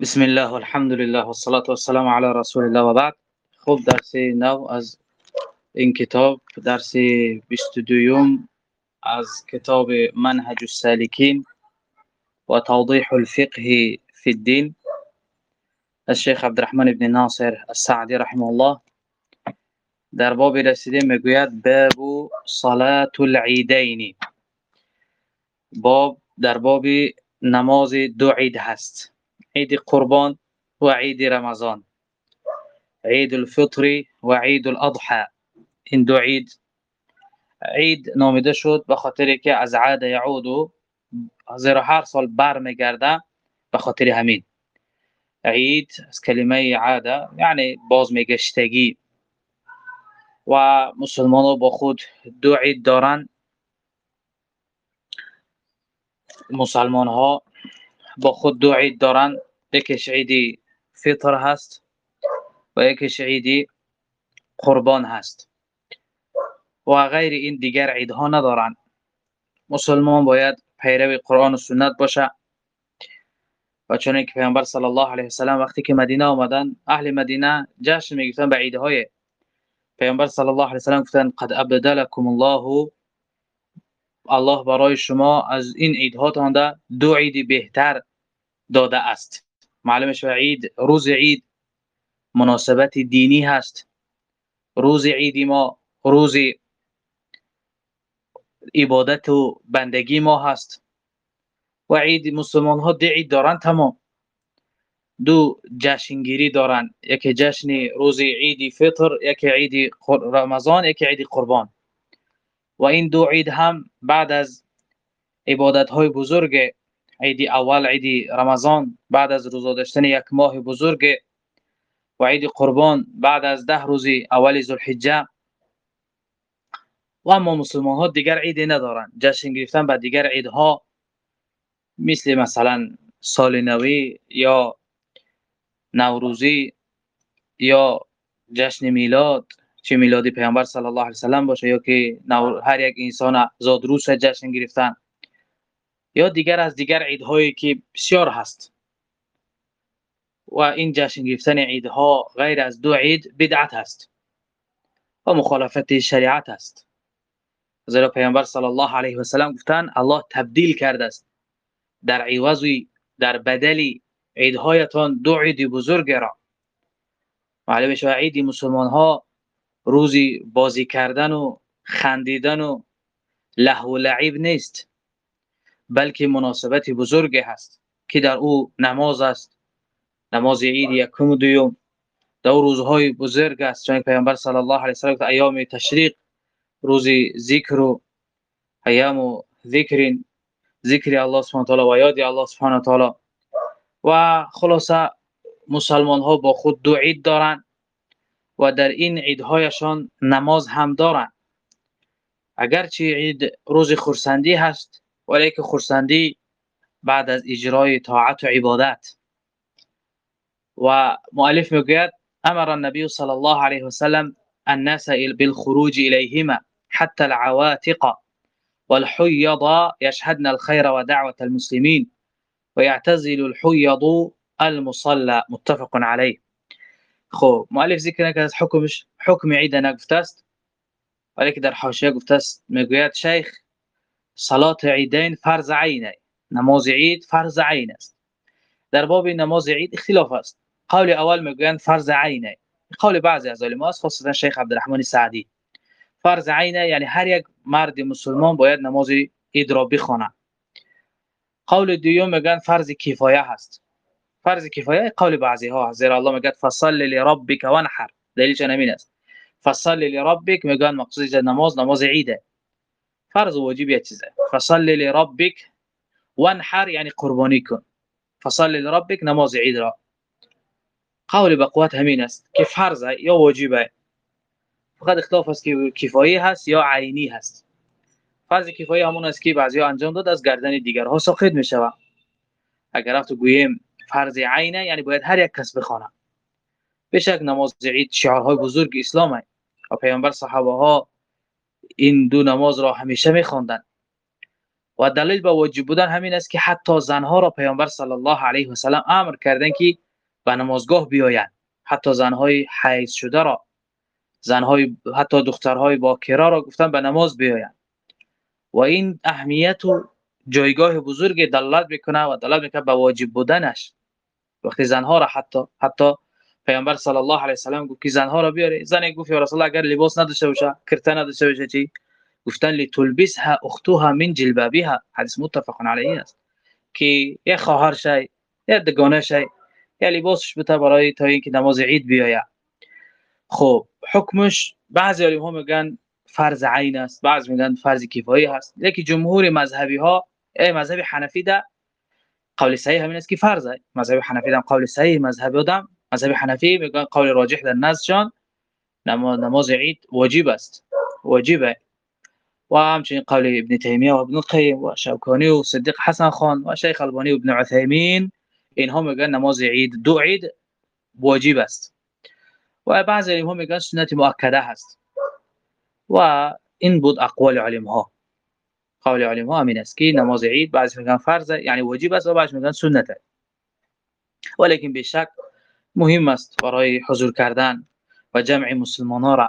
بسم الله والحمد لله والصلاة والسلام على رسول الله و بعد خب درس نو از این کتاب درس 22 از کتاب منهج السالکین و توضیح الفقه في الدين الشيخ عبد الرحمن بن ناصر السعدي رحمه الله در باب رسیده میگوید باب صلاة العیدین باب در باب نماز دو عید هست. عید قربان و عید رمضان. عید الفطر و عید الأضحى. این دو عید عید نامیده شد به خاطر که از عاد یعود و زیرا هر سال برمیگرده به خاطر همین. عید از کلمه عاده یعنی باز میگشتگی و مسلمان با خود دو عید دارن. مسلمان ها با خود دو عید دارن. یکیش عید فطر هست و یکیش عید قربان هست. و غیر این دیگر عیدها ندارن. مسلمان باید پیرو قرآن و سنت باشه. و چون که پیامبر صلی الله علیه و سلم وقتی که مدینه آمدن اهل مدینه جشن می‌گفتن به عیدهای. پیامبر صلی الله علیه و سلم گفتن قد ابدلکم الله. الله برای شما از این عیدها تانده دو عید بهتر داده است. معلومه شو عید؟ روز عید مناسبت دینی هست. روز عید ما روز عبادت و بندگی ما هست. و عید مسلمان ها ده عید دارن تمام. دو جشنگیری دارن. یکی جشن روز عید فطر یکی عید رمضان یکی عید قربان. و این دو عید هم بعد از عبادت های بزرگ عید اول عید رمضان بعد از روزه داشتن یک ماه بزرگ و عید قربان بعد از ده روز اول ذوالحجه. و اما مسلمان ها دیگر عید ندارن. جشن گرفتن به دیگر عیدها مثل مثلا سال نوی یا نوروزی یا جشن میلاد چه میلادی پیامبر صلی الله علیه و سلم باشه یا که هر یک انسان زادروز جشن گرفتن. یا دیگر از دیگر عیدهایی که بسیار هست. و این جشن گرفتن عیدها غیر از دو عید بدعت هست و مخالفت شریعت است زیرا پیامبر صلی الله علیه و سلم گفتن الله تبدیل کرده است در عوضی در بدلی عیدهایتان دو عید بزرگ را. معلومه شو عید مسلمان ها روزی بازی کردن و خندیدن و لهو و لعب نیست. بلکه مناسبت بزرگ هست که در او نماز است. نماز عید یکم و دوم دو روزهای بزرگ است. چون پیامبر صلی الله علیه و سلم ایام تشریق روز ذکر و ایام و ذکر ذکر الله سبحانه تعالی و یاد الله سبحانه تعالی. و خلاصه مسلمان ها با خود دو عید دارند و در این عیدهایشان نماز هم دارند. اگرچه عید روز خورسندی هست وعليك خرسندی بعد از اجرای طاعت و عبادت. و مؤلف میگوید أمر النبی صلی الله علیه و سلم الناس بالخروج الیهما حتى العواتق والحيض يشهدن الخير ودعوة المسلمين ويعتزل الحيض المصلى متفق عليه خو مؤلف ذكر كانت حكم حكم عيد أنا قفتست ولكن در حاشيه قفتست ميقويات شيخ صلات عیدین فرض عینه نماز عید فرض عین است. در باب نماز عید اختلاف است. قول اول میگویند فرض عینه قول بعضی از علما است خصوصا شیخ عبدالرحمن سعدی. فرض عینه یعنی هر یک مرد مسلمان باید نماز عید را بخواند. قول دوم میگن فرض کفایه هست فرض کفایه قول بعضی ها زیرا الله میگه فصل لربک وانحر. دلیلش همین است. فصل لربک میگن مقصود نماز نماز عیده. فرض و واجب چیزه. فصل لربک وانحر یعنی قربانی کن. فصل لربک نماز عید را. قول بقوت همین است که فرض یا واجبه فقط اختلاف است که کفایی هست یا عینی هست. فرض کفایی همون است که بعضی انجام داد از گردن دیگرها ساقط می شود. اگر رفت گوییم فرض عینه یعنی باید هر یک کس بخونه بشک نماز عید شعارهای بزرگ اسلام و پیامبر صحابه ها این دو نماز را همیشه میخواندند و دلیل به واجب بودن همین است که حتی زنها را پیامبر صلی الله علیه و سلم امر کردن که به نمازگاه بیایند. حتی زنهای حیض شده را زنهای حتی دخترهای باکره را گفتن به نماز بیایند. و این اهمیت و جایگاه بزرگ دلالت می‌کنه و دلالت می‌کنه به واجب بودنش. وقتی زنها را حتی حتی پیامبر صلی الله علیه و سلم گفت که زنها را بیاره زن گفت یا رسول الله اگر لباس نداشته باشه کرته نداشته باشه چی؟ گفتن لتلبسها اختها من جلبابها حدیث متفق علیه است. که یه خواهر شای یا دگانه شای یا لباسش بده برای تا اینکه نماز عید بیاید. خب حکمش بعضی علما میگن فرض عین است بعضی میگن فرض کفایی هست. لیکن جمهور مذهبی ها ای مذهب حنفی ده قول صحیح همین است که فرض است. مذهب حنفی ده قول صحیح مذهب آدم مذهب حنفی میگن قول راجح در نزدشان نماز عید واجب است. واجبه و همچنین قول ابن تیمیه و ابن القیم و شوکانی و صدیق حسن خان و شیخ البانی و ابن عثیمین اینها میگن نماز عید دو عید واجب است. و بعضی اینها میگن سنت مؤکده هست. و این بود اقوال علم ها قول علم ها همین است که نماز عید بعضی میگن فرض یعنی واجب است و بعضی میگن سنت. ولیکن به شک مهم است برای حضور کردن و جمع مسلمانان را.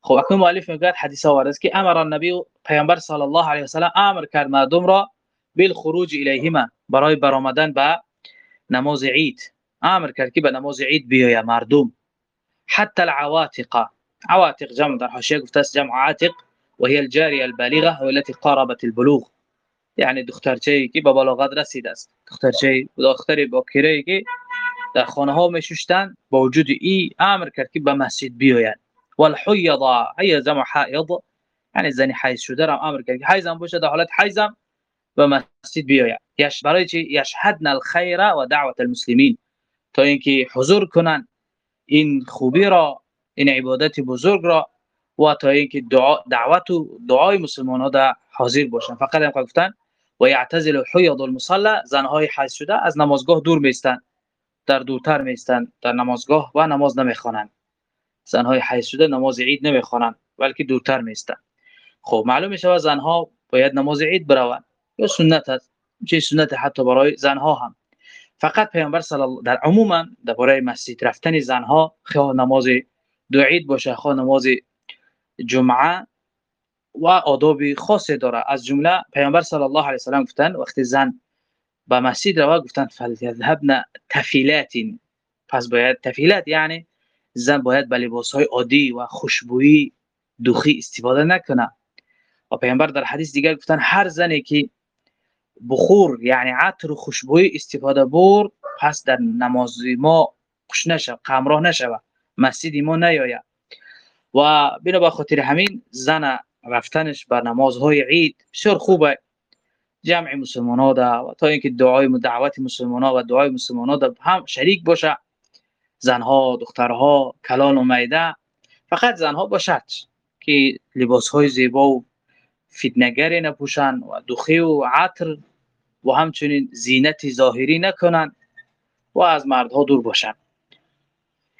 خب اکنون مؤلف میگه حدیث آورد است که أمر النبی پیامبر صلی الله علیه و سلم أمر کرد مردم را بالخروج الیهما برای برآمدن به نماز عید. أمر کرد که به نماز عید بیاید مردم. حتى العواتق. عواتق جمع در حاشیه گفته است جمع عاتق وهي الجاريه البالغه والتي قاربت البلوغ. يعني دخترچه که به بلاغت رسیده است. دخترچه دختری باکره که در خانه ها میشوشتن با وجود ای امر کرد که به مسجد بیاید. والحيض هي جمع حائض. يعني زنی حیض شده را امر کرد که حیضم باشه در حالت حیضم به مسجد بیاید. یش برای چی؟ یشهدن الخیر و دعوت المسلمین. تا اینکه حضور کنن این خوبی را این عبادت بزرگ را و تا اینکه دعا دعوت و دعای مسلمان ها در حاضر باشن. فقط هم گفتن و یعتزل حیض المصلى زنهای حیض شده از نمازگاه دور میستن در دورتر میستن در نمازگاه و نماز نمی‌خوانند. زنهای حیض شده نماز عید نمی‌خوانند بلکه دورتر میستن خب معلوم میشه زنها باید نماز عید بروند. یا سنت است. چه سنت حتی برای زنها هم. فقط پیامبر صلی الله در عموما درباره مسجد رفتن زنها خواه نماز دو عید باشه خواه نماز جمعه و آداب خاصی داره. از جمله پیامبر صلی الله علیه و سلام گفتن وقتی زن به مسجد روا گفتن فلیذهبن تفیلات پس باید تفیلات یعنی زن باید به لباس های عادی و خوشبویی دوخی استفاده نکنه. و پیامبر در حدیث دیگر گفتن هر زنی که بخور یعنی عطر و خوشبویی استفاده بر پس در نماز ما خوش نشه قمراه نشه مسجد ما نیاید. و بنا به خاطر همین زن رفتنش بر نمازهای عید بسیار خوبه. جمع مسلمان ها و تا اینکه دعای دعوت مسلمان ها و دعای مسلمان ها هم شریک باشه. زنها دخترها کلان و میده. فقط زنها باشد که لباس های زیبا و فتنگری نپوشن و دخی و عطر و همچنین زینت ظاهری نکنن و از مردها دور باشن.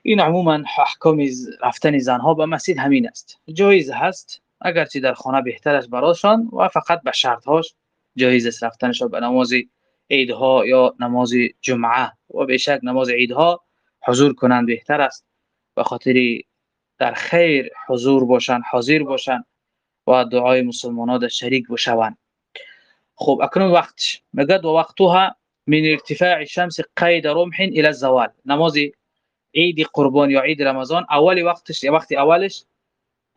این عموما احکام رفتن زنها به مسجد همین است. جایز هست اگرچه در خانه بهتر است براشان و فقط به شرط هاش جایز است رفتنشان به نماز عیدها یا نماز جمعه. و به شک نماز عیدها حضور کنند بهتر است. به خاطر در خیر حضور باشند حاضر باشند و دعای مسلمانان در شریک بشوند خب اکنون وقت مگد و وقتها من ارتفاع الشمس قید رمح الى الزوال. نماز عید قربان یا عید رمضان اولی وقتش یا وقتی اولش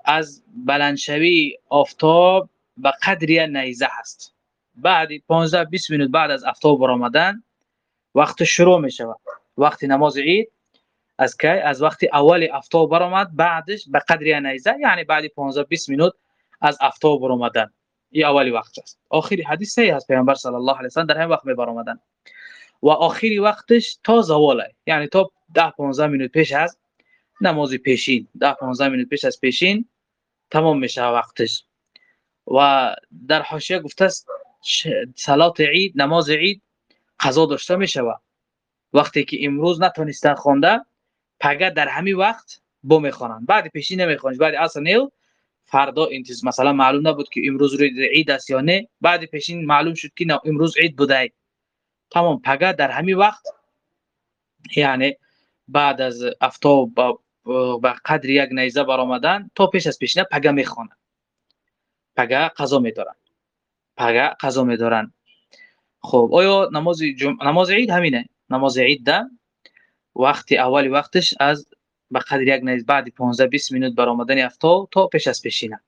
از بلندشوی آفتاب به قدری نیزه هست. بعد 15 20 منوت بعد از آفتاب برآمدن وقت شروع می شود وقتی نماز عید از کی؟ از وقتی اول آفتاب برآمد بعدش به قدری نیزه یعنی بعد 15 20 منوت از آفتاب برآمدن این اولی وقت است. آخری حدیث است پیامبر صلی الله علیه و در همین وقت می برآمدن و آخری وقتش تا زواله یعنی تا 10 15 منوت پیش از نماز پیشین. 10 15 منوت پیش از پیشین تمام میشه وقتش. و در حاشیه گفته است صلات عید نماز عید قضا داشته میشه وقتی که امروز نتونستن خونده پگه در همین وقت بو می‌خوانن بعد پیشین نمیخوانش بعد اصلا نیل فردا انتظار مثلا معلوم نبود که امروز روز عید است یا نه. بعد پیشین معلوم شد که امروز عید بوده. تمام. پگه در همین وقت یعنی بعد از افتاب با قدر یک نیزه برآمدن تا پیش از پیشینه پگه می‌خوانن پگه قضا میدارن پگه قضا میدارن. خب آیا نماز جم... نماز عید همینه. نماز عید ده. وقتی اولی وقتش از به قدر یک نیز بعد 15 20 مینوت برآمدن افتاب تا پیش از پیشینه.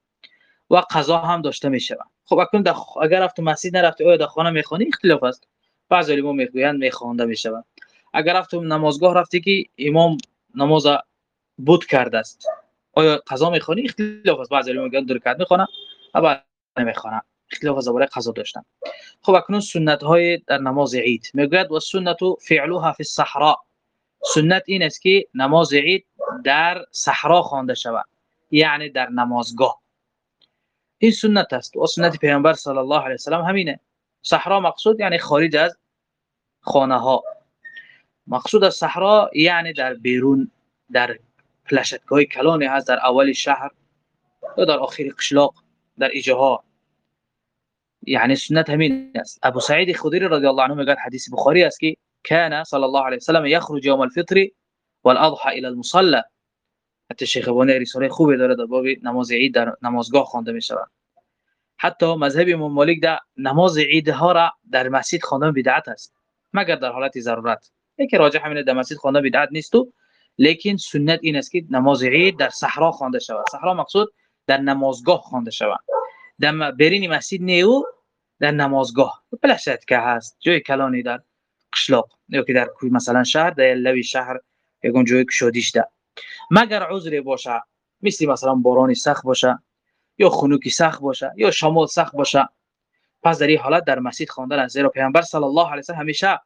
و قضا هم داشته میشه خب اکنون اگر رفت مسجد نرفت آیا در خانه می‌خوانی؟ اختلاف است. بعضی علما می‌گویند میخوانده میشه اگر رفت نمازگاه رفتی که امام نماز بود کرده است. آیا قضا می‌خوانی؟ اختلاف است. بعضی علما میگن درکت می‌خونه و بعد نمی‌خونه اختلاف از برای قضا داشتن خب اکنون سنت های در نماز عید. می‌گوید و سنت فعلها فی الصحراء سنت این است که نماز عید در صحرا خوانده شود. یعنی در نمازگاه. این سنت است. و سنت پیامبر صلی الله علیه و سلم همینه. صحرا مقصود یعنی خارج از خانه ها مقصود از صحرا یعنی در بیرون در پلشتگاه کلانی هست در اول شهر یا در آخر قشلاق در ایجاها. یعنی سنت همین است ابو سعید خدری رضی الله عنه میگه حدیث بخاری است که كان صلی الله علیه وسلم یخرج یوم الفطر والاضحى الى المصلى. حتی شیخ بانی رساله خوبی داره در باب نماز عید در نمازگاه خوانده می شود. حتی مذهب امام مالک در نماز عید ها را در مسجد خواندن بدعت است. مگر در حالت ضرورت. یکی راجع همین در مسجد خواندن بدعت نیست و لیکن سنت این است که نماز عید در صحرا خوانده شود. صحرا مقصود در نمازگاه خوانده شود. در برین مسجد نیو در نمازگاه. بلشت که هست. جای کلانی در قشلاق. یا که در کوی مثلا شهر در لوی شهر یکون جای شادیش ده. مگر عذری باشه مثل مثلا بارانی سخت باشه یا خنوکی سخت باشه یا شمال سخت باشه. پس در این حالت در مسجد خواندن است زیرا پیامبر صلی الله علیه و همیشه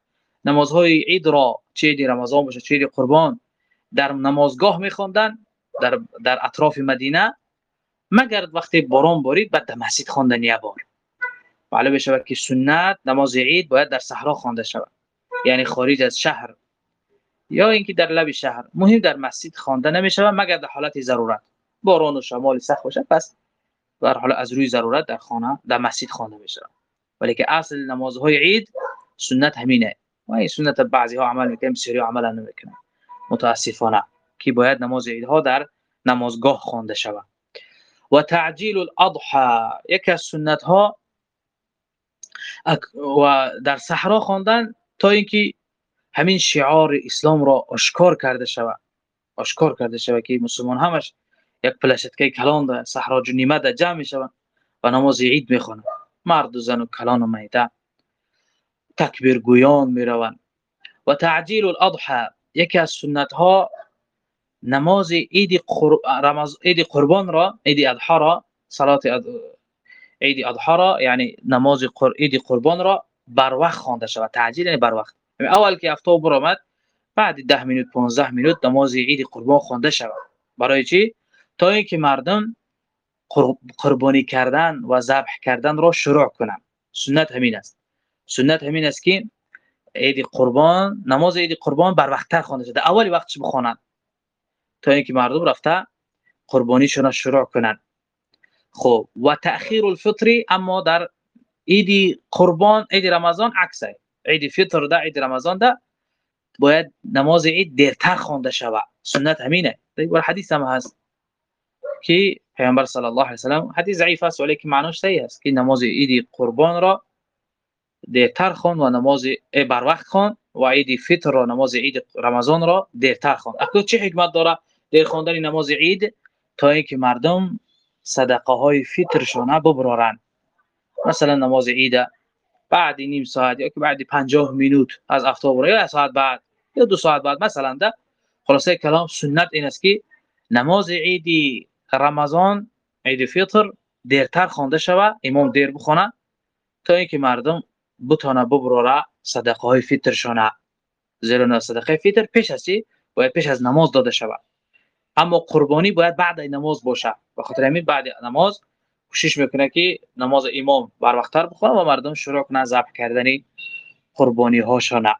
نمازهای عید را چه عید رمضان باشه چه عید قربان مگر وقتی باران بارید بعد در مسجد خواندن یه بار. معلوم بشه که سنت نماز عید باید در صحرا خوانده شود. یعنی خارج از شهر. یا اینکه در لب شهر. مهم در مسجد خوانده نمیشه مگر در حالت ضرورت. باران و شمال سخت باشه پس در حال از روی ضرورت در خانه در مسجد خوانده میشه ولی که اصل نمازهای عید سنت همینه. و این سنت بعضی ها عمل می‌کنن بسیاری عمل نمی‌کنن. متاسفانه که باید نماز ها در نمازگاه خوانده شود. و تعجیل الأضحى. یکی از سنت ها و در صحرا خواندن تا اینکه همین شعار اسلام را آشکار کرده شود. آشکار کرده شود که مسلمان همش یک پلشتکه کلان در صحرا نیمه در جمع میشوند و نماز عید میخوانند مرد و زن و کلان و میده. تکبیر گویان میروند و تعجیل الاضحى یکی از سنت ها نماز عید رمضان عید قربان را عید اضحی را صلات عید اضحی را یعنی نماز عید قربان را بر وقت خوانده شود. تعجیل یعنی بر وقت. یعنی اول که افتاب برآمد بعد 10 مینوت 15 مینوت نماز عید قربان خوانده شود. برای چی؟ تا اینکه مردم قربانی کردن و ذبح کردن را شروع کنند سنت همین است. سنت همین است که عید قربان نماز عید قربان بر وقت خوانده شده. اولی وقتش بخوانند تا اینکه مردم رفته قربانیشون شروع کنند خب و تاخیر الفطر اما در عید قربان عید رمضان عکسه عید فطر ده عید رمضان ده. باید نماز عید دیرتر خوانده شود. سنت همینه. در حدیث هم هست که پیامبر صلی الله علیه و سلام حدیث ضعیف است ولی که معناش صحیح است که نماز عید قربان را دیرتر خوان و نماز بر وقت خوان. و عید فطر را نماز عید رمضان را دیرتر خوان اکنون چه حکمت داره؟ دیر خواندن نماز عید تا اینکه مردم صدقه های فطرشون ببرارن. مثلا نماز عید بعد نیم ساعت یا که بعد 50 مینوت از افتاب یا ساعت بعد یا دو ساعت بعد مثلا ده. خلاصه کلام سنت این است که نماز عید رمضان عید فطر دیرتر خوانده شود امام دیر بخونه تا اینکه مردم بتونه ببراره صدقه های فطرشونه. زیرا صدقه فطر پیش از باید پیش از نماز داده شود. اما قربانی باید بعد نماز باشه. به خاطر همین بعد نماز کوشش می‌کنه که نماز امام بر وقتتر بخونه و مردم شروع کنه ذبح کردنی قربانی هاشونه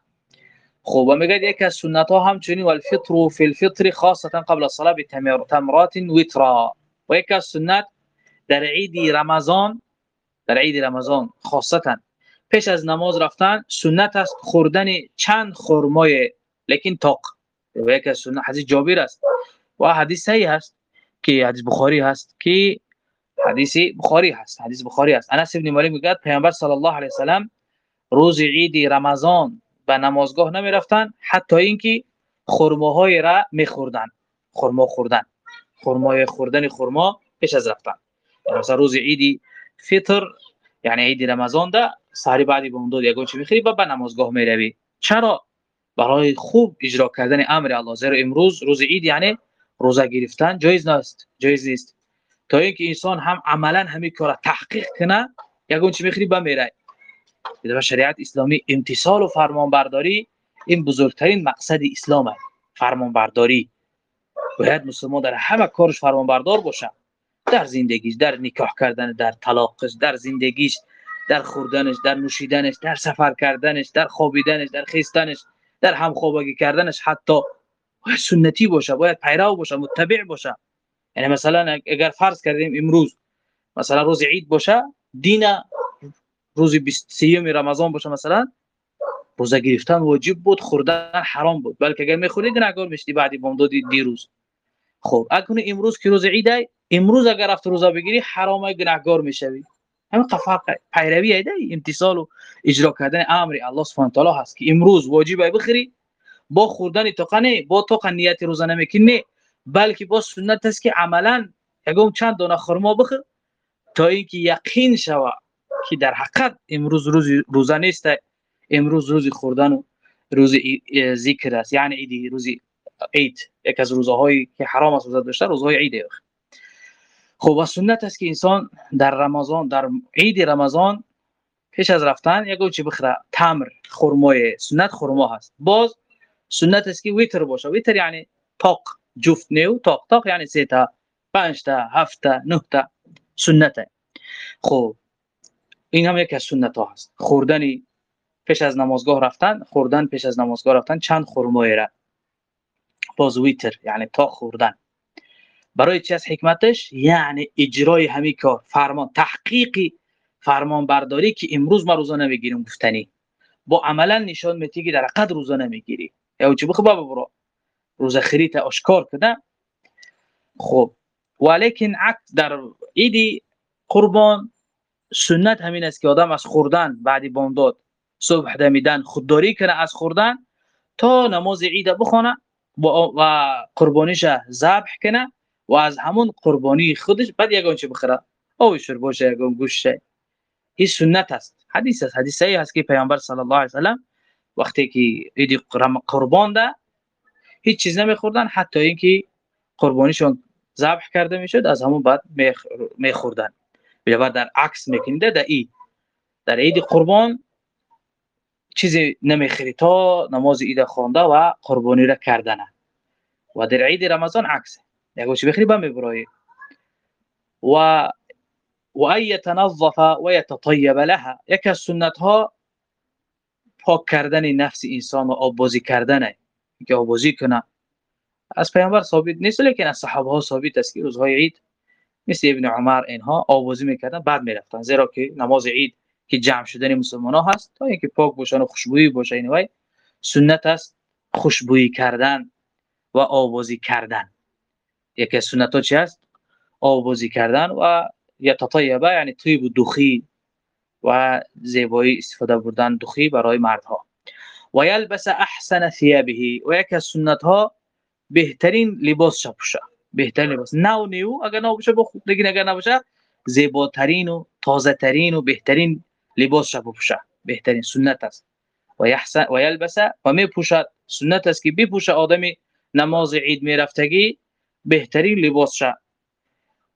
خب و میگه یکی از سنت ها همچنین والفطر فی الفطر خاصه قبل الصلاه بتمرات وترا و یکی از سنت در عید رمضان در عید رمضان خاصتا پیش از نماز رفتن سنت است. خوردن چند خرمای لیکن تاق یک سنت حدیث جابر است. و حدیث صحیح است که حدیث بخاری هست که حدیث بخاری هست. حدیث بخاری است انس ابن مالک میگه پیامبر صلی الله علیه و سلام روز عید رمضان به نمازگاه نمی رفتن حتی اینکه خرماهای را میخوردن. خرما خوردن. خرمای خوردن خرما پیش از رفتن. مثلا روز عید فطر یعنی عید رمضان ده سحری بعدی به اون دو یگان چی می‌خری؟ به نمازگاه می‌روی. چرا؟ برای خوب اجرا کردن امر الله. زیرا امروز روز عید یعنی روزه گرفتن جایز نیست جایز نیست. تا اینکه انسان هم عملا همین کار تحقیق کنه یگان چی می‌خری؟ به میره در شریعت اسلامی امتصال و فرمانبرداری این بزرگترین مقصد اسلام است فرمانبرداری. باید مسلمان در همه کارش فرمانبردار باشه. در زندگیش در نکاح کردن در طلاقش در زندگیش در خوردنش در نوشیدنش در سفر کردنش در خوابیدنش در خیستنش در همخوابگی کردنش حتی باید سنتی باشه باید پیرو باشه متبع باشه. یعنی مثلا اگر فرض کردیم امروز مثلا روز عید باشه دین روز 23 رمضان باشه مثلا روزه گرفتن واجب بود خوردن حرام بود. بلکه اگر می‌خوری گناهگار می‌شدی بعدی بامداد دیروز. خب اگر امروز که روز عید امروز اگر رفت روزه بگیری حرام گناهگار می‌شوی. همین فرق پیروی ایده امتصال و اجرا کردن امر الله سبحانه تعالی هست که امروز واجب بخری با خوردن توقنه با توقن نیت روزه نمی‌کنی بلکه با سنت است که عملا یگم چند دانه خرما بخور تا اینکه یقین شوه که در حقیقت امروز روز روزه نیست امروز روز خوردن و روز ذکر است. یعنی عید روز عید یک از روزهایی که حرام است روزه داشته روزهای عید خب سنت است که انسان در رمضان در عید رمضان پیش از رفتن یک چی بخره تمر خرمای سنت خرما هست. باز سنت است که ویتر باشه. ویتر یعنی تاق جفت نیو تاق تاق یعنی سه تا پنج تا هفت تا نه تا سنته. خب این هم یک از سنت ها هست. خوردنی پیش از نمازگاه رفتن خوردن پیش از نمازگاه رفتن چند خرمای را؟ باز ویتر یعنی تا خوردن. برای چی از حکمتش؟ یعنی اجرای همین کار. فرمان تحقیقی فرمان برداری که امروز ما روزا نمی‌گیریم گفتنی. با عملا نشان میتی که در قد روزا نمی‌گیری. یا چی بخو بابا برو. روزا خریت اشکار کده خب. ولیکن عکس در ایدی قربان سنت همین است که آدم از خوردن بعدی بامداد صبح دمیدن خودداری کنه از خوردن تا نماز عید بخونه و قربانیش ذبح کنه. و از همون قربانی خودش بعد یگان چه بخره؟ او باشه یگان گوشت سنت است حدیث است حدیث صحیح است که پیامبر صلی الله علیه و سلام وقتی که عید قربان ده هیچ چیز نمیخوردن حتی اینکه قربانیشون ذبح کرده می‌شد از همون بعد میخوردن. بنابر در عکس می‌کنید در ای در عید قربان چیزی نمی‌خری تا نماز عید خوانده و قربانی را کردن و در عید رمضان عکس یگوچ بخری با میبرای و و ان يتنظف و يتطيب لها. یک از سنت ها پاک کردن نفس انسان و آبازی کردن که آبازی کنه. از پیامبر ثابت نیست لیکن از صحابه ها ثابت است که روزهای عید مثل ابن عمر اینها آوازی می‌کردن بعد می‌رفتن. زیرا که نماز عید که جمع شدن مسلمان ها هست تا اینکه پاک باشن و خوشبویی باشه اینوای سنت است خوشبویی کردن و آوازی کردن. یکی سنت ها چی است آوازی کردن و یا تطیبه یعنی طیب و دخی و زیبایی استفاده بردن دخی برای مردها. و یلبس احسن ثيابه و یکی سنت ها بهترین لباس پوشه بهترین لباس. نو نیو اگر نو باشه خوب دیگه اگر نباشه زیباترین و تازه ترین و بهترین لباس شب بپوشه بهترین سنت است. و یحسن و یلبس و می پوشد سنت است که بپوشه آدمی نماز عید می رفتگی بهترین لباس شه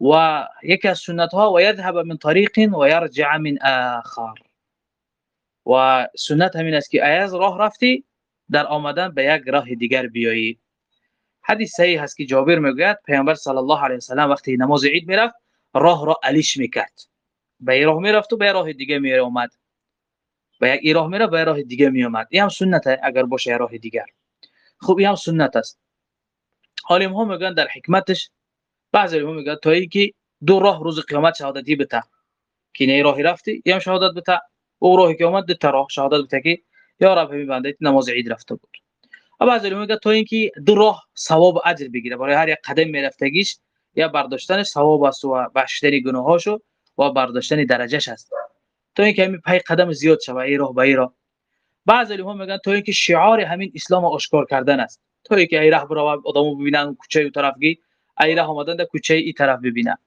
و یکی از سنت ها و یذهب من طریق و یرجع من آخر. و سنت همین است که ایاز راه رفتی در آمدن به یک راه دیگر بیایی. حدیث صحیح هست که جابر میگوید پیامبر صلی الله علیه و سلام وقتی نماز عید میرفت راه را علیش میکرد. به راه میرفت و به راه دیگه می اومد به یک راه میره به راه دیگه می اومد این هم سنت اگر باشه راه دیگر. خوب این هم سنت است. عالم ها میگن در حکمتش. بعضی علما میگن تا اینکه دو راه روز قیامت شهادتی بده. که نه راهی رفتی یا شهادت بده. او راهی که اومد دو راه شهادت بده که یا رب همین بنده نماز عید رفته بود. بعضی میگه تا اینکه دو راه ثواب اجر بگیره. برای هر یک قدم میرفتگیش یا برداشتن ثواب است و بخشیدن گناهاشو و برداشتن درجهش است. تا اینکه همین پای قدم زیاد شوه ای راه به ای راه. بعضی هم میگن تا اینکه شعار همین اسلام آشکار کردن است. تا اینکه ای راه برو آدمو ببینن کوچه اون طرفگی ای راه اومدن در کوچه ای طرف ببینن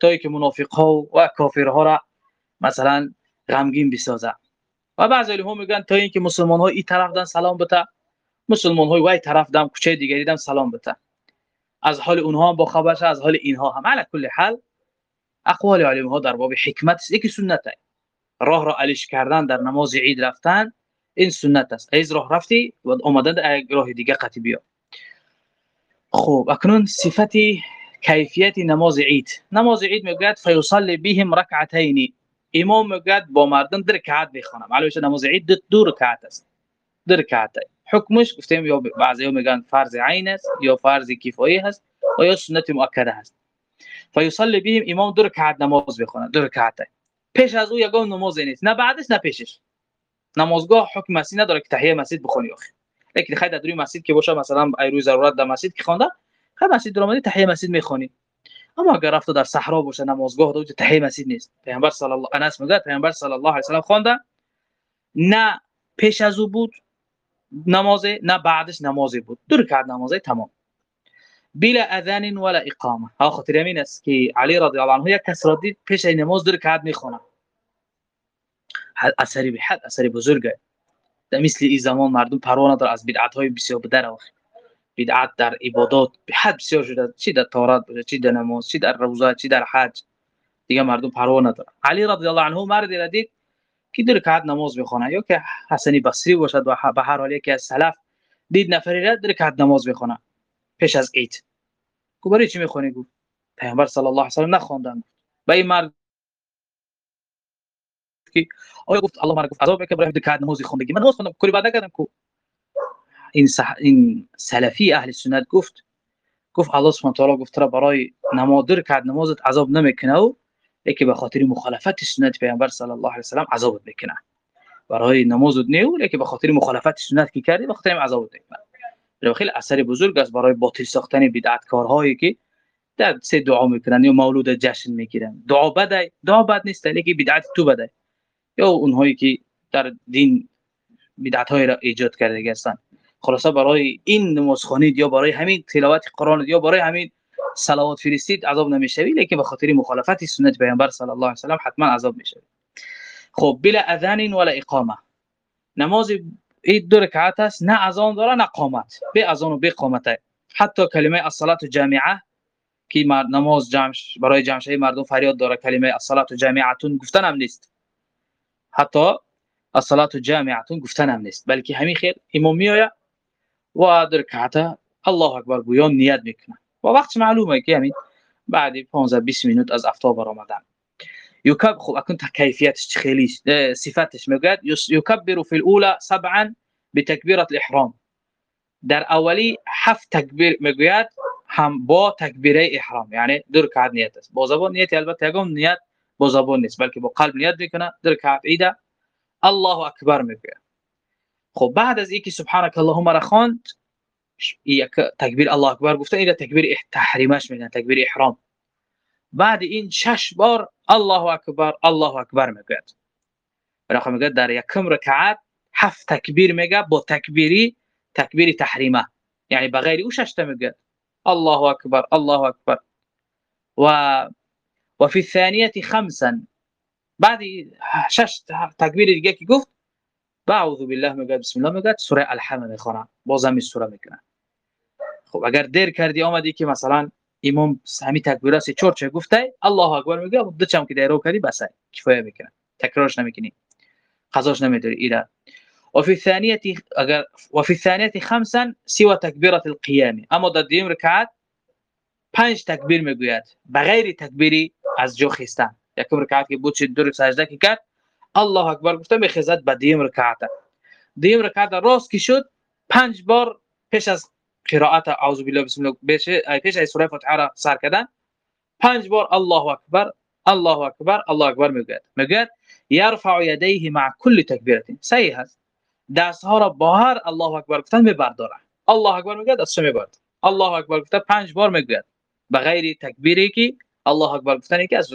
تا اینکه منافق ها و کافر ها را مثلا غمگین بسازه و بعضی هم میگن تا اینکه مسلمان ها این طرف دن سلام بده مسلمان های وای طرف دم کوچه دیگری دم سلام بده از حال اونها هم با خبرش از حال اینها هم. علی کل حال اقوال علم ها در باب حکمت است یکی سنت راه را علیش کردن در نماز عید رفتن این سنت است. ایز راه رفتی و اومدن در راه دیگه قطی بیا. خب اکنون صفتی کیفیت نماز عید. نماز عید می‌گوید فیصلی بهم رکعتین. امام می‌گوید با مردم در رکعت بخونم علاوه نماز عید دو رکعت است. در رکعت. حکمش گفتیم یا بعضی میگن فرض عین است یا فرض کفایه است و یا سنت مؤکده است فیصلی بهم امام دو رکعت نماز بخونه دو رکعت. پیش از او یگان نماز نیست. نه بعدش نه پیشش. نمازگاه حکم مسجد نداره که تحیه مسجد بخونی آخه. لیکن خیلی در مسجد که باشه مثلا ای روز ضرورت در مسجد که خوانده خیلی مسجد درآمدی تحیه مسجد می‌خونی. اما اگر رفت در صحرا باشه نمازگاه دو تحیه مسجد نیست. پیامبر صلی الله انس میگه پیامبر صلی الله علیه و سلم خوانده نه پیش از او بود نماز نه بعدش نمازی بود. دو رکعت نمازه تمام. بلا اذان ولا اقامه. ها خاطر همین است که علی رضی الله عنه یک کس را دید پیش نماز دو رکعت می‌خونه. اثری به حد اثری بزرگه در مثل این زمان مردم پروا نداره از بدعت های بسیار بدر آخر بدعت در عبادات به حد بسیار شده چی در تورات باشه چی در نماز چی در روزه چی در حج دیگه مردم پروا نداره علی رضی الله عنه مردی را دید که در رکعت نماز بخونه یا که حسنی بصری باشد و به هر حال یکی از سلف دید نفری را در رکعت نماز بخونه پیش از عید گفت برای چی می‌خونی گفت پیامبر صلی الله علیه و سلم نخوندن با این مرد که آیا گفت الله مرا گفت عذاب که برای رکعت نماز خوندگی من نماز خوندم کاری بعد نکردم کو. این صح... این سلفی اهل سنت گفت گفت الله سبحانه تعالی گفت را برای نماز رکعت نمازت عذاب نمی‌کنه و یکی به خاطر مخالفت سنت پیامبر صلی الله علیه و سلم عذابت می‌کنه. برای نمازت نیو لیکن به خاطر مخالفت سنت کی کردی به خاطر عذابت می‌کنه. خیلی اثر بزرگ است برای باطل ساختن بدعتکارهایی که در سه دعا می‌کنن یا مولود جشن می‌گیرن. دعا بده دعا بد نیست لیکن بدعت تو بده یا اونهایی که در دین بدعت های را ایجاد کرده هستند خلاصه برای این نماز خوانید یا برای همین تلاوت قرآن یا برای همین صلوات فرستید عذاب نمی‌شوی لیکن به خاطر مخالفت سنت پیامبر صلی الله علیه و سلم حتما عذاب می‌شوی خب بلا اذان ولا اقامه. نماز این دو رکعت است نه اذان داره نه قامت. به اذان و به قامت. حتی کلمه الصلاه جامعه که نماز جمع برای جمع مردم فریاد داره کلمه الصلاه جامعتون گفتن هم نیست. حتی الصلاه جامعتون گفتن هم نیست بلکه همین خیر امام و در رکعت الله اکبر گویان نیت می‌کنه و وقت معلومه که همین بعد 15 20 مینوت از افتاب رمضان. يكب خب اكون كيفيتش خیلی صفاتش میگه يكبر في الاولى سبعا بتكبيره الاحرام. در اولی هفت تکبیر می‌گوید هم با تکبیره احرام. یعنی در رکعت نیت است. با زبان نیت البته یگم نیت نیست بلکه با قلب نیت میکنه در رکعت عیده الله اکبر میگه خب بعد از اینکه سبحانك اللهم را خواند یک تکبیر الله اکبر گفته این تکبیر تحریمش میگن تکبیر احرام. بعد این شش بار الله اکبر الله اکبر میگه برای میگه در یکم رکعت هفت تکبیر میگه با تکبیری تکبیر تحریمه. یعنی بغیر أو شش میگه الله اکبر الله اکبر. و وفي الثانية خمسا. بعد شش تکبیر دیگه که گفت بعوذ بالله میگه بسم الله میگه سورة الحمد میخونه بازم این سورة میکنه خب اگر دیر کردی آمدی که مثلا امام همین تکبیرات سه چهار چه گفته الله اکبر میگه دو چم که دیرو کردی بس کفایه میکنه. تکرارش نمیکنی. قضاش نمیداری. إلى وفي الثانية اگر وفي الثانية خمسا سوى تكبيره القيام اما در دیم رکعت پنج تکبیر میگوید. بغیر تکبیری از جو خستن. یکم رکعت که بود دو سجده که کرد الله اکبر گفته میخزد به دیم رکعت دیم رکعت راست کی شد پنج بار پیش از قرائت اعوذ بالله بسم الله پیش از سوره فاتحه را سر کردن. پنج بار الله اکبر الله اکبر الله اکبر میگه میگه یرفع یدیه مع کل تکبیرت صحیح هست. دست ها را با هر الله اکبر گفتن میبرداره. الله اکبر میگه دستش می‌برد؟ الله اکبر گفته پنج بار میگه به غیر تکبیری که الله اکبر. گفتن که از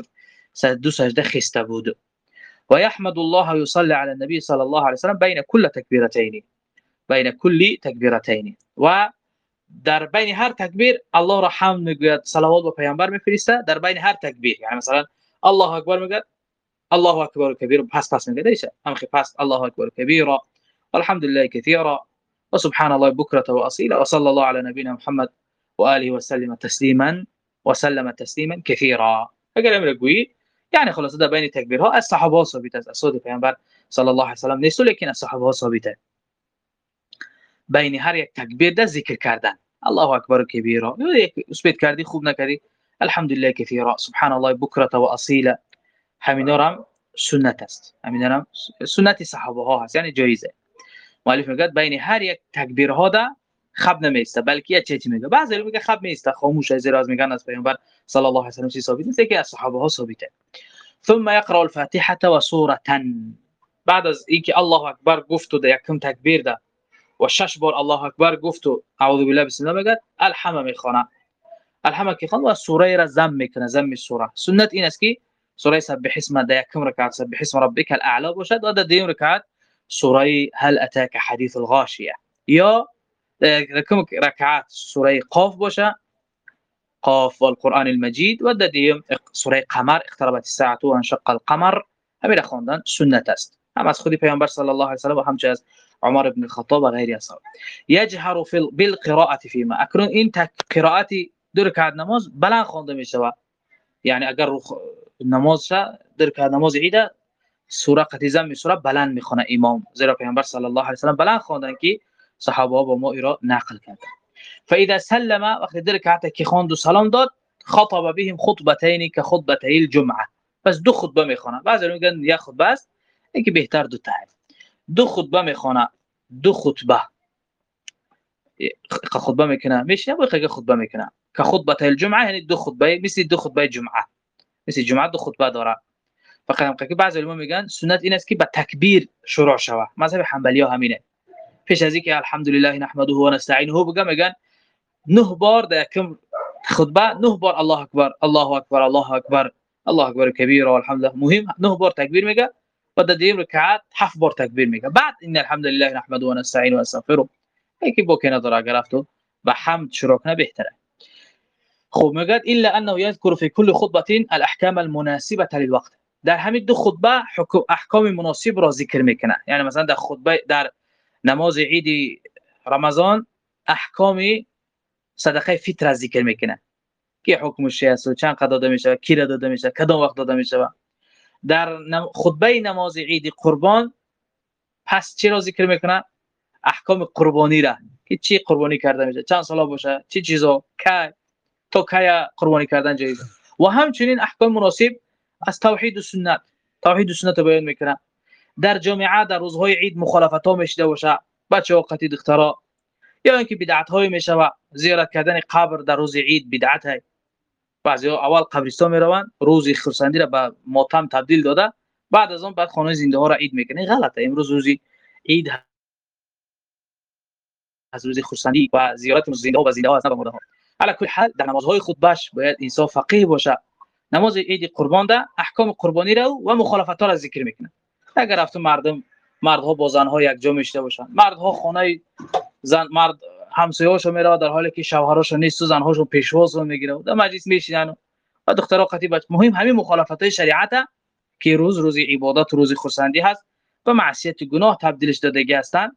دو سجده خسته بود. و یحمد الله یصلی علی النبی صلی الله علیه و سلم بین کل تکبیرتین. بین کل تکبیرتین. و در بین هر تکبیر الله را حمد می‌گوید صلوات به پیامبر میفرسته. در بین هر تکبیر یعنی مثلا الله اکبر میگه الله اکبر کبیر پس پس میگه دیشه هم پس الله اکبر کبیرا والحمد لله كثيرا وسبحان الله بكرة وأصيلا وصلى الله على نبينا محمد وآله وسلم تسليما وسلم تسليما كثيرا. اگر أمر گویی یعنی خلاصه در بین تکبیرها از صحابه ثابت است از صحبت پیامبر صلی الله علیه و سلم نیست لیکن از صحابه ثابته بین هر یک تکبیر ده ذکر کردن. الله اکبر کبیرا یک اثبات کردی خوب نکردی. الحمدلله کثیرا سبحان الله بکرة و اصیلا همینا هم سنت است. همینا هم سنت صحابه ها هست. یعنی جایزه. مؤلف میگه بین هر یک تکبیرها ده خب نمیسته بلکه یه چیزی میگه. بعضی میگه خب میسته خاموش از راز میگن از پیامبر صلی الله علیه و سلم ثابت نیست که از صحابه ها ثابته. ثم يقرا الفاتحه وسوره بعد از اینکه الله اکبر گفت و یکم تکبیر ده و شش بار الله اکبر گفت و اعوذ بالله بسم الله میگه الحمد می‌خونه الحمد که خوان و سوره را ضم می‌کنه ضم سوره. سنت این است که سوره سبح اسم ده یکم رکعت سبح اسم ربک الاعلى باشد و در دیم رکعت سوره هل اتاك حديث الغاشيه یا رکعت سورة قاف باشه قاف والقرآن المجيد و دیم سورة قمر اقتربت الساعة وانشق القمر. همین خواندن سنت است. هم از خودی پیامبر صلی الله علیه و سلم و همچه از عمر بن الخطاب و غیری از یجهر فی بالقراءة فيما اکنون این قرائت در رکعت نماز بلند خوانده می شود. یعنی اگر نماز شه در رکعت نماز عید سورة قتیزه می سورة بلند میخونه امام. زیرا پیامبر صلی الله علیه و سلم بلند خواندن که صحابه با ما ایرا نقل کردن فاذا سلم وقت در که خواند و سلام داد خطب بهم خطبتين كخطبتي الجمعه. بس دو خطبه می‌خونه بعضی میگن یک خطبه است اینکه بهتر دو تا دو خطبه می‌خونه دو خطبه. خطبه می‌کنه. میشه یا که خطبه می‌کنه. که خطبه الجمعه یعنی دو خطبه مثل دو خطبه جمعه. مثل جمعه دو خطبه داره. فقط هم که بعضی میگن سنت این است که با تکبیر شروع شوه مذهب حنبلی ها همینه. پیش از اینکه الحمدلله نحمده و نستعینه بگم میگن نه بار در یکم خطبه نه بار الله اکبر الله اکبر الله اکبر الله اکبر کبیر و مهم نه بار تکبیر میگه و در دیم رکعت هفت بار تکبیر میگه. بعد ان الحمدلله نحمده و نستعینه و استغفره یکی کنه داره اگر رفتو به حمد شروع کنه بهتره. خب میگه الا انه يذكر في كل خطبه الاحكام المناسبه للوقت. در همین دو خطبه احکام مناسب را ذکر می‌کنه. یعنی مثلا در خطبه در نماز عید رمضان احکام صدقه فطر را ذکر می‌کنه. که حکمش است؟ چند قضا داده میشه؟ کی را داده میشه؟ کدام وقت داده میشه؟ در خطبه نماز عید قربان پس چی را ذکر می‌کنه؟ احکام قربانی را. که چی قربانی کرده میشه؟ چند ساله باشه؟ چی چیزا؟ که تو که قربانی کردن جایزه و همچنین احکام مناسب از توحید و سنت. توحید و سنت بیان می‌کنه. در جامعه در روزهای عید مخالفت ها می‌شده باشه. بچه وقتی دخترا یا اینکه بدعت های میشه و زیارت کردن قبر در روز عید بدعت های بعضی اول قبرستان می‌روند روز خرسندی را به ماتم تبدیل داده بعد از اون بعد خانه زنده ها را عید می‌کنه. غلطه. امروز روزی عید از روز خرسندی و زیارت زنده ها و زنده ها از نبا ها علی کل حال در نمازهای خطبهش باید انسان فقیه باشه. نماز عید قربان ده احکام قربانی را و مخالفت ها را ذکر می‌کنه. اگر رفت مردم مردها با زنها یک جا میشته باشن. مردها خانه زن مرد همسایه‌هاشو میره در حالی که شوهراشو نیست و زنهاشو پیشواز می‌گیره. در مجلس میشینن و دخترها قطیبت مهم همین مخالفت های شریعت که روز روز عبادت روز خرسندی هست و معصیت گناه تبدیلش دادگی هستن.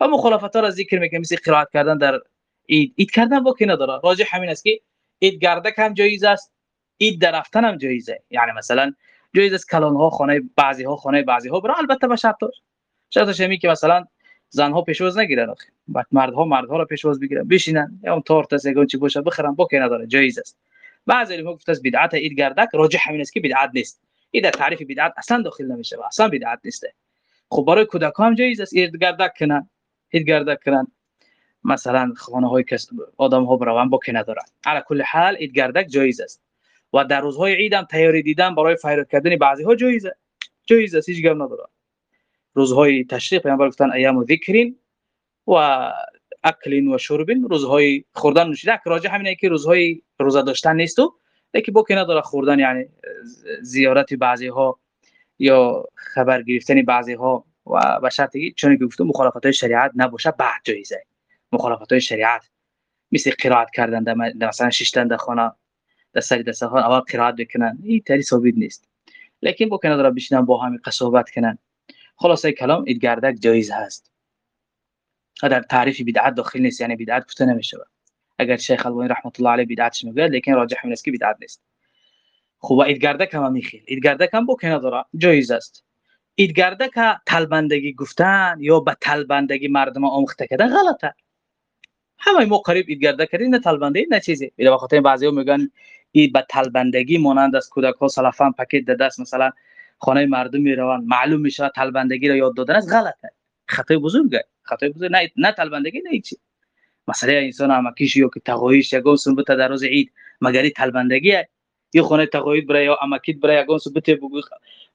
و مخالفت ها را ذکر می‌کنه مثل قرائت کردن در عید. عید کردن با کی نداره. راجع همین است که عید گردک هم جایز است عید در رفتن هم جایزه. یعنی مثلا جایز است کلان ها خانه بعضی ها خانه بعضی ها برای البته به شرطش شرطش همی که مثلا زن ها پیشواز نگیرن آخه. بعد مردها مردها را پیشواز بگیرن بشینن. یا اون تورت سگون چی باشه بخرن با نداره جایز است. بعضی علما گفت از بدعت عید گردک راجح همین است که بدعت نیست. این در تعریف بدعت اصلا داخل نمیشه و اصلا بدعت نیست. خب برای کودکان هم جایز است. عید گردک کنن. عید گردک کنن. مثلا خانه های کس آدم ها بروان با که ندارن. علی کل حال عید گردک جایز است. و در روزهای عید هم تیاری دیدن برای فیرات کردن بعضی ها جایزه. جایزه هیچ نداره روزهای تشریق پیامبر گفتن ایام و ذکرین و اکل و شرب روزهای خوردن نوشیدن راجع همینه که روزهای روزه داشتن نیست و لیکن بو که نداره خوردن یعنی زیارت بعضی ها یا خبر گرفتن بعضی ها و به شرطی چون که گفتم مخالفت های شریعت نباشه بعد جایزه. مخالفت های شریعت. مثل قرائت کردن مثلا ششتن در خانه. در دسته ها اول قرائت بکنن. این تری ثابت نیست. لیکن که نداره بشینن با همین قصوبت کنن. خلاصه کلام ایدگردک جایز هست. در تعریف بدعت داخل نیست یعنی بدعت گفته نمیشه. اگر شیخ البانی رحمت الله علیه بدعتش میگه لیکن راجح این است که بدعت نیست. و ایدگردک هم میخیل ایدگردک هم بو که نداره جایز است. ایدگردک تلبندگی گفتن یا به تلبندگی مردم آموخته کردن غلطه. همه ما قریب ایدگرده کردیم نه تلبندگی نه چیزی. به خاطر بعضیا میگن ای به تلبندگی مانند از کودک ها سلفان پکیت دست. مثلا خانه مردم می‌روند. معلوم میشه تلبندگی را یاد دادن است غلطه. خطای بزرگه خطای بزرگ. نه نه تلبندگی نه چی مثلا انسان امکیش یا که تقویش یگون سنبت در روز عید. مگری تلبندگیه یه خونه تقوید برای یا امکید برای یگون سنبت بگو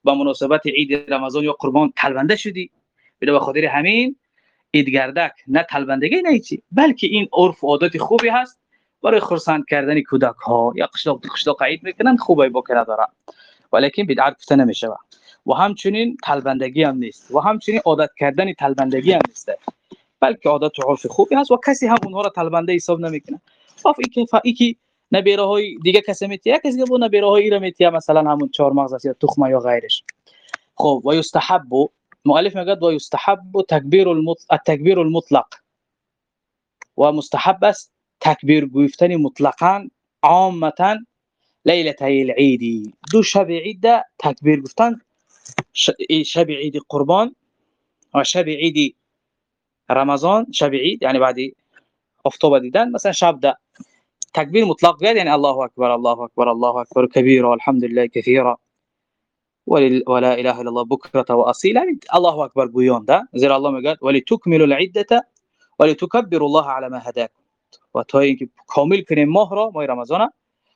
با مناسبت عید رمضان یا قربان تلبنده شدی. به خاطر همین ایدگردک نه تلبندگی نه چی بلکه این عرف و عادت خوبی هست. برای خرسند کردن کودک ها یا قشلاق قشلاق عید می‌کنن خوبه با کنه داره. ولیکن بدعت گفته نمیشه. و همچنین تلبندگی هم نیست. و همچنین عادت کردن تلبندگی هم نیست. بلکه عادت عرف خوبی هست. و کسی هم اونها را تلبنده حساب نمی‌کنه. اف ای که ای که نبیره های دیگه کسی میتیه. کسی که بو نبیره های را میتیه مثلا همون چهار مغز یا تخمه یا غیرش. خب و یستحب. مؤلف میگه و یستحب تکبیر التکبیر المطلق. و مستحب است تکبیر گفتن مطلقا عامتا لیله العید دو شب عید تکبیر گفتن شب عید قربان و شب عید رمضان شب عید یعنی بعدی افتوبه دیدن مثلا شب ده تکبیر مطلق بیاد یعنی الله اکبر الله اکبر الله اکبر کبیر الحمد لله كثيرا ولا إله إلا الله بكرة واصيلا يعني الله أكبر گویان ده. زیرا الله میگه ولی تکمل العدة ولی تکبر الله على ما هداكم. و تا اینکه کامل کنیم ماه را ماه رمضان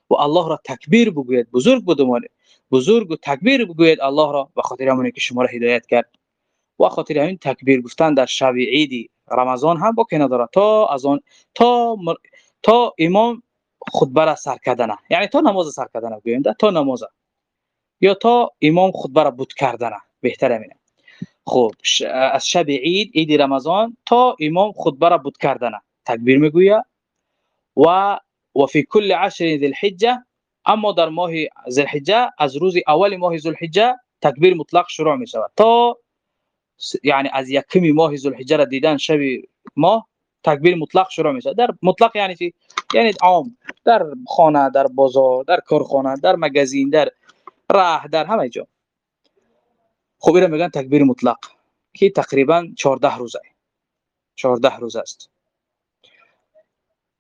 و الله را تکبیر بگوید بزرگ بدونه بزرگ و تکبیر بگوید الله را به خاطر همونی که شما را هدایت کرد. و خاطر همین تکبیر گفتن در شب عید رمضان هم با کنه داره تا از اون تا مر... تا امام خطبه را سر کردنه. یعنی تا نماز سر کردنه گوینده تا نماز یا تا امام خطبه را بود کردنه. بهتر همینه. خب از شب عید عید رمضان تا امام خطبه را بود کردنه. تکبیر می‌گوید. و و فی کل عشر ذی الحجة اما در ماه ذی الحجة أز روز اول ماه ذی الحجة تکبیر مطلق شروع می شود تا یعنی أز یکمی ماه ذی الحجة را دیدن شب ماه تکبیر مطلق شروع می شود در مطلق یعنی چی یعنی عام. در خانة در بازار در کارخانه در مغازین در راه در همه جا. خب میگن تکبیر مطلق که تقریبا 14 روزه. 14 روز است.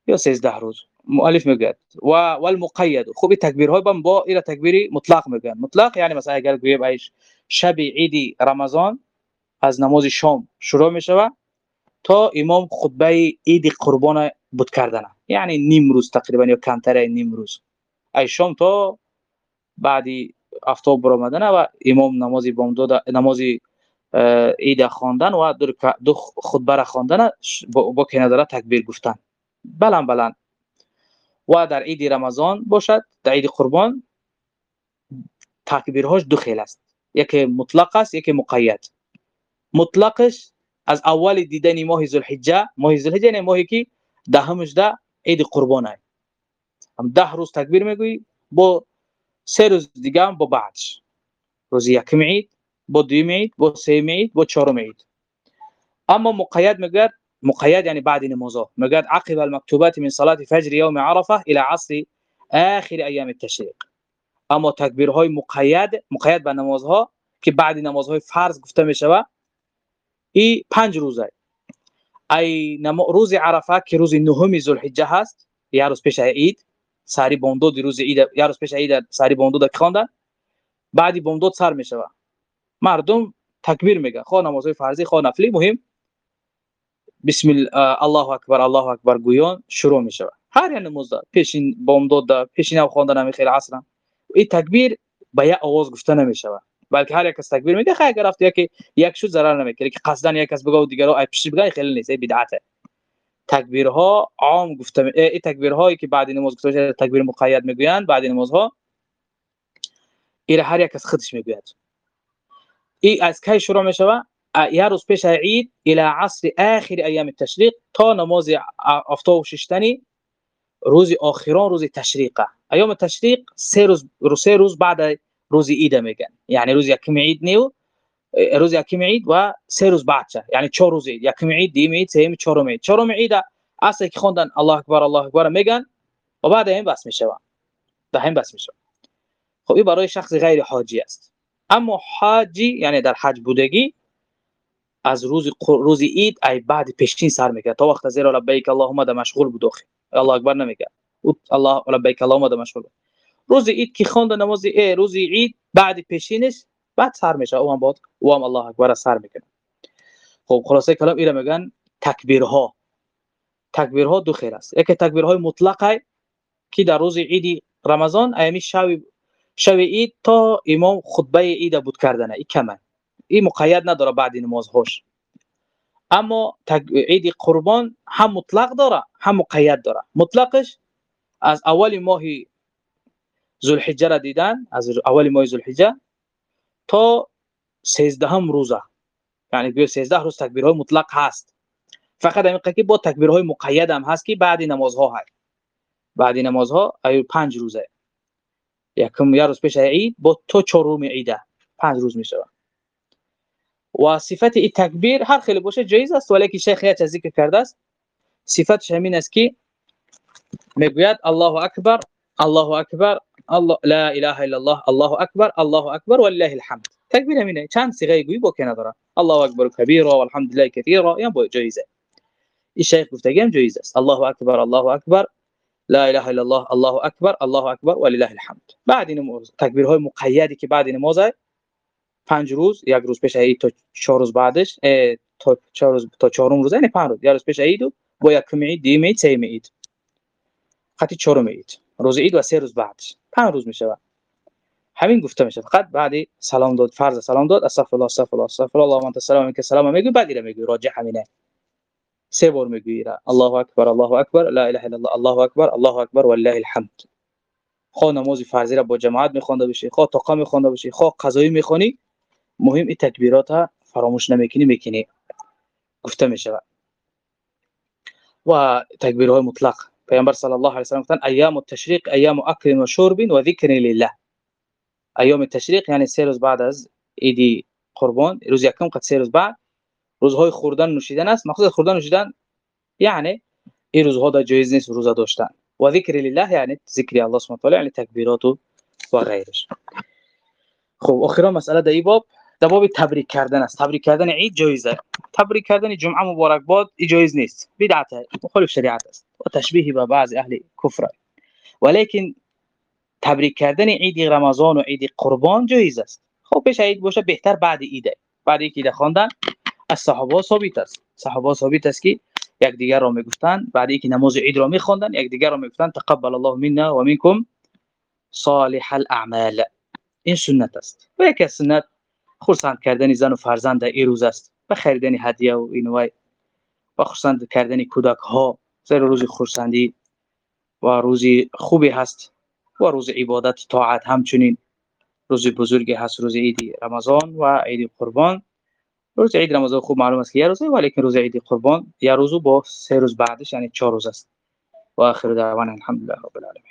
یا 13 روز. مؤلف میگه و والمقید. خوب تکبیرهای با با الى تکبیر مطلق میگن مطلق یعنی مثلا اگر گویم ایش شب عید رمضان از نماز شام شروع میشه تا امام خطبه عید قربان بود کردن. یعنی نیم روز تقریبا یا کمتر نیم روز. ای شام تا بعدی افتاب برآمدن و امام نمازی بامداد نمازی عید خواندن و دو خطبه را خواندن با, کنه تکبیر گفتن. بلند بلند. و در عید رمضان باشد در عید قربان تکبیرهاش دو خیل است. یکی مطلق است یکی مقید. مطلقش از اول دیدن ماه ذوالحجه. ماه ذوالحجه یعنی ماهی که دهمش ده عید قربان است. هم ده روز تکبیر می‌گویی با سه روز دیگه هم با بعدش. روز یکم عید با دویم عید با سوم عید با چهارم عید. اما مقید میگه مقيد يعني بعد نمازه مقاد عقب المكتوبات من صلاة فجر يوم عرفة إلى عصر آخر أيام التشريق. اما تکبیرهای مقید مقید به نمازها که بعد نمازهای فرض گفته می شود این پنج روزه. ای. روز عرفه که روز نهم ذوالحجه هست. یا روز پیش عید. ساری بوندود روز عید یا روز پیش عید ساری بوندود خواندن. بعدی بوندود سر می شود مردم تکبیر میگه خو نمازهای فرضی خو نفلی مهم. بسم الله اکبر الله اکبر گویان شروع می شود هر یه نماز پیشین بامداد پیشین او خواندن خیلی عصر این تکبیر با یک آواز گفته نمیشه بلکه هر یک از تکبیر میگه خیر اگر که یک شو ضرر نمی‌کنه که قصدن یک کس بگه و دیگرو ای پیش بگه خیلی نیست بدعته تکبیرها عام گفته این تکبیرهایی که بعد نماز گفته میشه تکبیر مقید می‌گویند بعد نمازها این هر یک از خودش می‌گوید این از کی شروع میشه روز پیش عید الى عصر آخر ایام التشریق تا نماز و ششتنی روز آخران روز تشریقه. ایام تشریق سه روز سه روز بعد روز عید میگن. یعنی روز یکم عید نیو روز یکم عید و سه روز بعدش یعنی چهار روز عید. یکم عید دیم عید سوم چهارم عید. چهارم عید اصلا که خوندن الله اکبر الله اکبر میگن و بعد این بس میشه ده این بس میشه. خب این برای شخص غیر حاجی است. اما حاجی یعنی در حج بودگی از روز روز عید ای بعد پیشین سر می‌کنه تا وقت زیر لبیک اللهم ده مشغول بود الله اکبر نمیگه الله لبیک اللهم ده مشغول روز عید که خوند نماز روز عید بعد پیشینش بعد سر میشه. او هم بعد او هم الله اکبر سر می‌کنه. خب خلاصه کلام اینا میگن تکبیرها. تکبیرها دو خیر است. یکی تکبیرهای مطلقه که در روز عید رمضان ایمی شب شب عید تا امام خطبه عید بود کردنه. این کمه این مقید نداره بعد نمازهاش اما عید قربان هم مطلق داره هم مقید داره. مطلقش از اول ماه ذوالحجه را دیدن از اول ماه ذوالحجه تا 13 هم روزه. یعنی گویا 13 روز تکبیرهای مطلق هست. فقط همین که با تکبیرهای مقید هم هست که بعد نمازها هست. بعد نمازها ای 5 روزه. یکم یا روز پیش عید با تو چهارم عیده. 5 روز میشه. و صفت این تکبیر هر خیلی باشه جایز است ولی که شیخ یه ذکر کرده است. صفتش همین است که می‌گوید الله اکبر الله اکبر الله لا اله الا الله الله اکبر الله اکبر ولله الحمد. تکبیر همینه. چند صیغه گویی با کنه داره الله اکبر کبیرا والحمد لله کثیرا یا با جایزه. این شیخ گفتگی هم جایز است. الله اکبر الله اکبر لا اله الا الله الله اکبر الله اکبر ولله الحمد. بعد این تکبیرهای مقیدی که بعد نماز پنج روز یک روز پیش عید تا چهار روز بعدش تا چهار روز تا چهارم روز یعنی پنج روز. یک روز پیش عید با یک عید دیم عید سه عید. خاطی چهارم عید. روز عید و سه روز بعدش. پنج روز میشه همین گفته میشه فقط بعدی سلام داد فرض سلام داد. استغفر الله استغفر الله استغفر الله انت السلام که سلام میگی بعد میگی راجع همینه. سه بار میگی الله اکبر الله اکبر لا اله الا الله الله اکبر الله اکبر والله الحمد. خو نماز فرضی را با جماعت میخونده باشی خو تقا میخونده باشی خو قضایی می‌خونی مهم این تکبیرات فراموش نمی‌کنی می‌کنی گفته میشه. و تکبیرهای مطلق. پیامبر صلی الله علیه و سلم گفتن ایام التشریق ایام اکل و شرب و ذکر لله. ایام التشریق یعنی سه روز بعد از عید قربان. روز یکم قد سه روز بعد. روزهای خوردن نوشیدن است. مقصود خوردن نوشیدن یعنی این روزها دا جایز نیست روزه داشتن. و ذکر لله یعنی ذکر الله سبحانه و تعالی یعنی تکبیرات و غیرش. خب اخیرا مسئله در باب در باب تبریک کردن است. تبریک کردن عید جایزه تبریک کردن جمعه مبارک باد جایز نیست. بدعت مخالف شریعت است. و تشبیه به بعض اهل کفر ولیکن تبریک کردن عید رمضان و عید قربان جایز است. خب پیش عید باشه بهتر بعد عید. بعد عید خواندن از صحابه ثابت است. صحابه ثابت است که یک دیگر را می‌گفتن بعد اینکه نماز عید را میخواندن یک دیگر را می‌گفتن تقبل الله منا و منکم صالح الاعمال. این سنت است. و یک سنت خرسند کردن زن و فرزند در این روز است. و خریدن هدیه و اینوای و خرسند کردن کودک ها زیر روز خرسندی و روزی خوبی هست و روز عبادت طاعت همچنین. روز بزرگی هست روز عید رمضان و عید قربان. روز عید رمضان خوب معلوم است که یه روزه ولی که روز عید قربان یه روزو با سه روز بعدش یعنی چهار روز است. و آخر دعوانا الحمد لله رب العالمین.